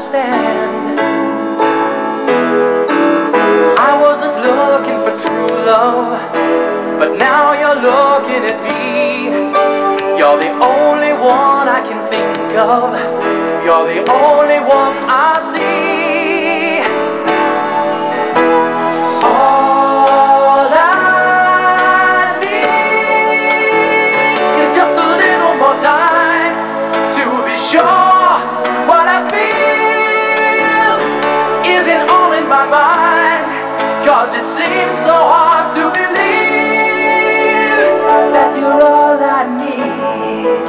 understand. I wasn't looking for true love, but now you're looking at me. You're the only one I can think of. You're the only one I see. Cause it seems so hard to believe that you're all I need.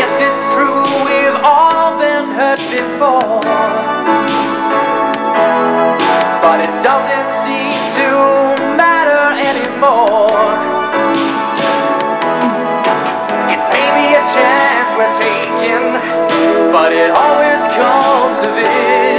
Yes, it's true, we've all been hurt before. But it doesn't seem to matter anymore. It may be a chance we're taking, but it always comes to this.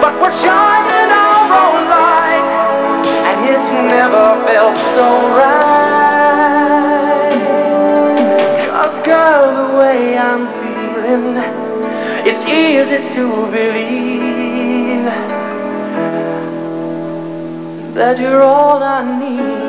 But we're shining our own light, and it's never felt so right. Cause girl, the way I'm feeling, it's easy to believe that you're all I need.